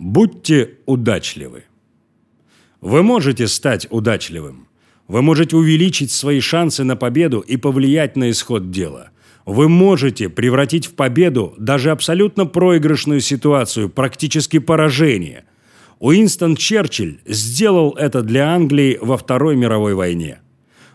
Будьте удачливы. Вы можете стать удачливым. Вы можете увеличить свои шансы на победу и повлиять на исход дела. Вы можете превратить в победу даже абсолютно проигрышную ситуацию, практически поражение. Уинстон Черчилль сделал это для Англии во Второй мировой войне.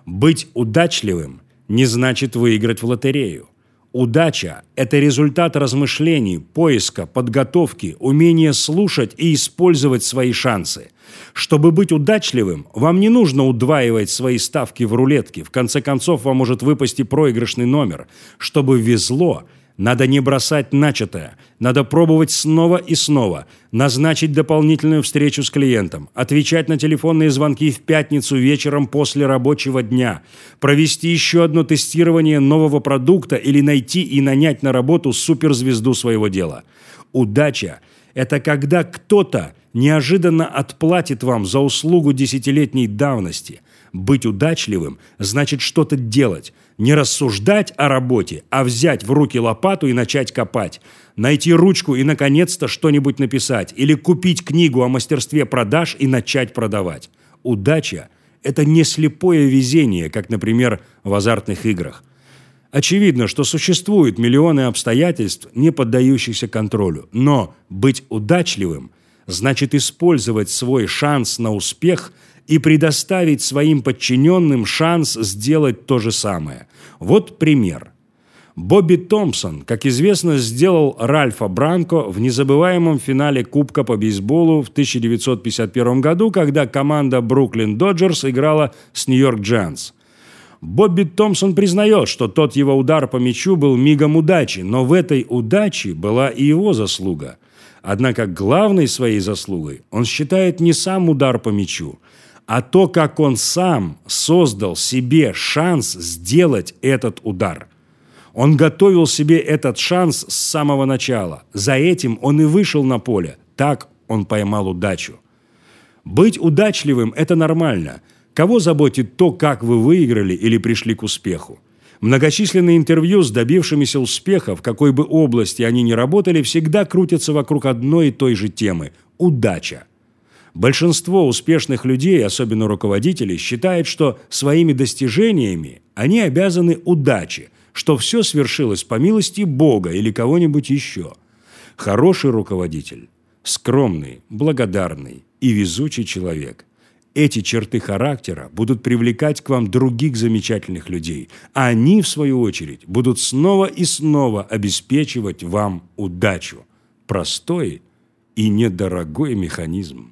Быть удачливым не значит выиграть в лотерею. Удача – это результат размышлений, поиска, подготовки, умения слушать и использовать свои шансы. Чтобы быть удачливым, вам не нужно удваивать свои ставки в рулетке. В конце концов, вам может выпасть и проигрышный номер. Чтобы везло – надо не бросать начатое. Надо пробовать снова и снова. Назначить дополнительную встречу с клиентом. Отвечать на телефонные звонки в пятницу вечером после рабочего дня. Провести еще одно тестирование нового продукта или найти и нанять на работу суперзвезду своего дела. Удача – это когда кто-то неожиданно отплатит вам за услугу десятилетней давности. Быть удачливым значит что-то делать – не рассуждать о работе, а взять в руки лопату и начать копать. Найти ручку и, наконец-то, что-нибудь написать. Или купить книгу о мастерстве продаж и начать продавать. Удача – это не слепое везение, как, например, в азартных играх. Очевидно, что существуют миллионы обстоятельств, не поддающихся контролю. Но быть удачливым значит использовать свой шанс на успех – и предоставить своим подчиненным шанс сделать то же самое. Вот пример. Бобби Томпсон, как известно, сделал Ральфа Бранко в незабываемом финале Кубка по бейсболу в 1951 году, когда команда Бруклин Доджерс играла с Нью-Йорк Джанс. Бобби Томпсон признает, что тот его удар по мячу был мигом удачи, но в этой удаче была и его заслуга. Однако главной своей заслугой он считает не сам удар по мячу, а то, как он сам создал себе шанс сделать этот удар. Он готовил себе этот шанс с самого начала. За этим он и вышел на поле. Так он поймал удачу. Быть удачливым – это нормально. Кого заботит то, как вы выиграли или пришли к успеху? Многочисленные интервью с добившимися успеха, в какой бы области они ни работали, всегда крутятся вокруг одной и той же темы – удача. Большинство успешных людей, особенно руководителей, считают, что своими достижениями они обязаны удаче, что все свершилось по милости Бога или кого-нибудь еще. Хороший руководитель – скромный, благодарный и везучий человек. Эти черты характера будут привлекать к вам других замечательных людей, а они, в свою очередь, будут снова и снова обеспечивать вам удачу. Простой и недорогой механизм.